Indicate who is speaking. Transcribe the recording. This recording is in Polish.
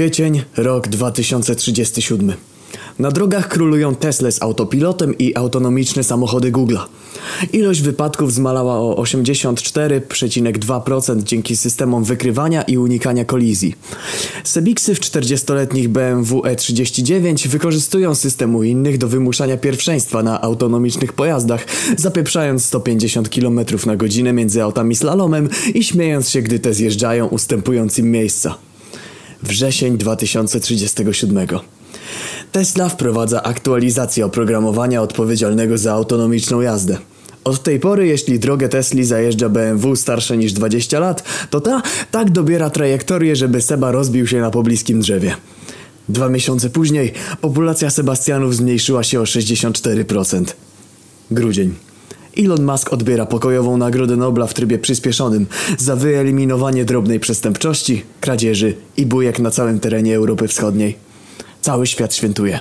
Speaker 1: Kwiecień, rok 2037. Na drogach królują Tesla z autopilotem i autonomiczne samochody Google'a. Ilość wypadków zmalała o 84,2% dzięki systemom wykrywania i unikania kolizji. Sebiksy w 40-letnich BMW E39 wykorzystują system u innych do wymuszania pierwszeństwa na autonomicznych pojazdach, zapieprzając 150 km na godzinę między autami slalomem i śmiejąc się, gdy te zjeżdżają, ustępując im miejsca. Wrzesień 2037. Tesla wprowadza aktualizację oprogramowania odpowiedzialnego za autonomiczną jazdę. Od tej pory, jeśli drogę Tesli zajeżdża BMW starsze niż 20 lat, to ta tak dobiera trajektorię, żeby Seba rozbił się na pobliskim drzewie. Dwa miesiące później populacja Sebastianów zmniejszyła się o 64%. Grudzień. Elon Musk odbiera pokojową Nagrodę Nobla w trybie przyspieszonym za wyeliminowanie drobnej przestępczości, kradzieży i bujek na całym terenie Europy Wschodniej. Cały świat świętuje.